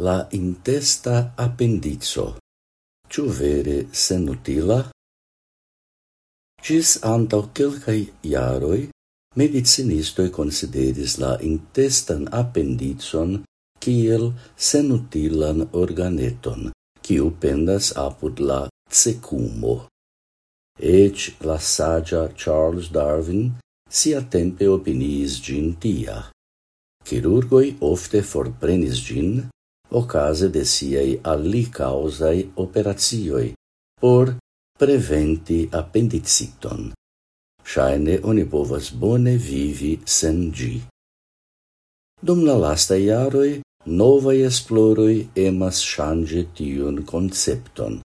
la intesta appendizo. Ciu vere senutila? Cis antau quelcai iaroi, medicinistoi consideris la intestan appendizon kiel senutilan organeton, kiu pendas apud la cecumo. Ec la sagia Charles Darwin sia tempe opiniis gin tia. Chirurgoi ofte forprenis gin, ocase de siei alli causai operazioi por preventi appendiciton. Shaine oni povas bone vivi sen gi. Dum la lasta iaroi, novai esploroi emas change tiun concepton.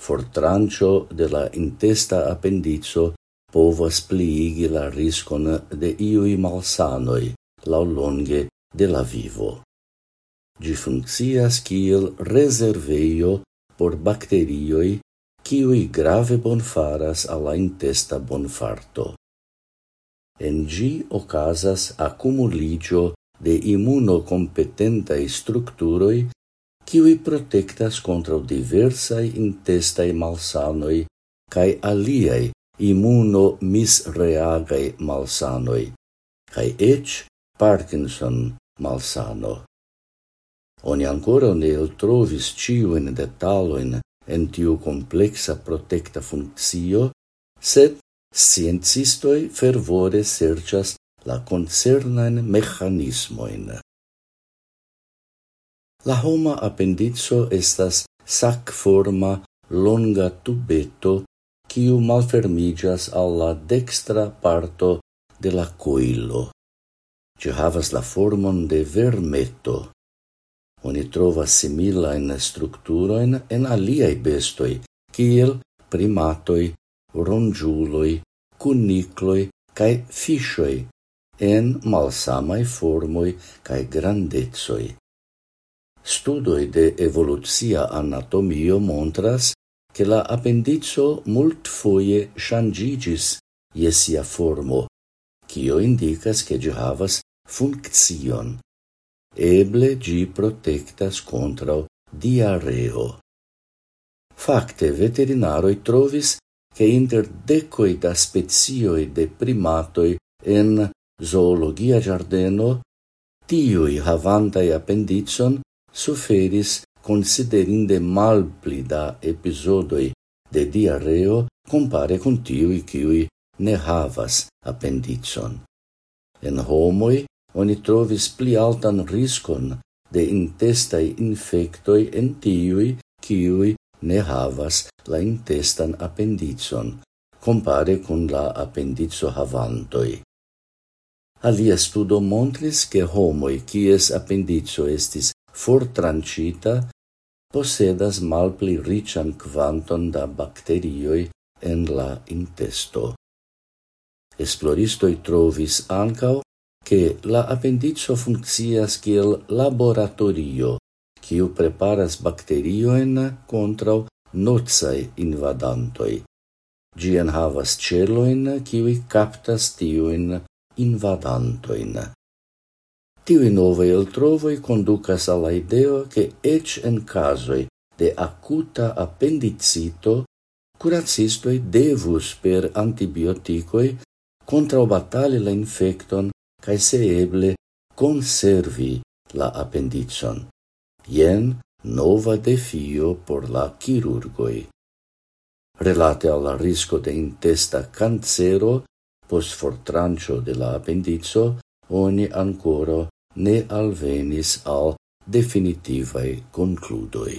Fortrancio de la intesta appendizo povas pliigi la riscon de iui malsanoi, laulonge de la vivo. Gi funccias kiel reserveio por bacterioi kiuj grave bonfaras alla intesta bonfarto. En gi ocasas accumuligio de immunocompetentae structuroi kiuj protectas contra diversae intestae malsanoi cae aliae immuno misreagai malsanoi, cae ec Parkinson malsano. Oni ancora ne trovis ciuin detaloin en tiu complexa protecta funzio, sed sciencistoi fervore sercias la concernain mechanismoin. La homa appendizo estas sac forma longa tubeto quiu malfermigas alla dextra parto de la coilo. Ci havas la formon de vermeto. Oni in structuro e en aliai bestoi, kiel primatoi, rongiuloi, cunicloi kai fishoi, en malsamai formoi kai grandezoi. Studoi de evolucia anatomio montras che la appendizo mult foie changigis iesia formo, cio indicas che gi havas funccion. Eble gi protectas contra diarreo. Facte veterinaroi trovis che inter decoi da spezioi de primatoi en zoologia giardeno tiui havantai appendicon suferis considerinde malpli da episodoi de diarreo compare con tiui qui ne havas appendicon. En homoi oni trovis pli altan riskon de intestai infectoi en tiui kiui ne havas la intestan appendicon, compare con la appendizo havantoi. Alia studo montris che homoi cies appendizo estis fortrancita posedas malpli rician quanton da bacterioi en la intesto. Esploristoi trovis ancao che la apendico funccias kiel laboratorio, kiu preparas bakteriojn kontraŭ nocaj invadantoj. Ĝi enhavas celoin, kiuj captas tiuin invadantoin. Tiui nove el trovoi conducas la ideo che ec en casoi de acuta appendicito curacistoi devus per antibiotikoj contra la infecton cae se eble conservi la appendicion. Jen nova defio por la chirurgoi. Relate al risco de intesta cancero post fortrancio de la appendicio, oni ancora ne alvenis al definitivae concludoi.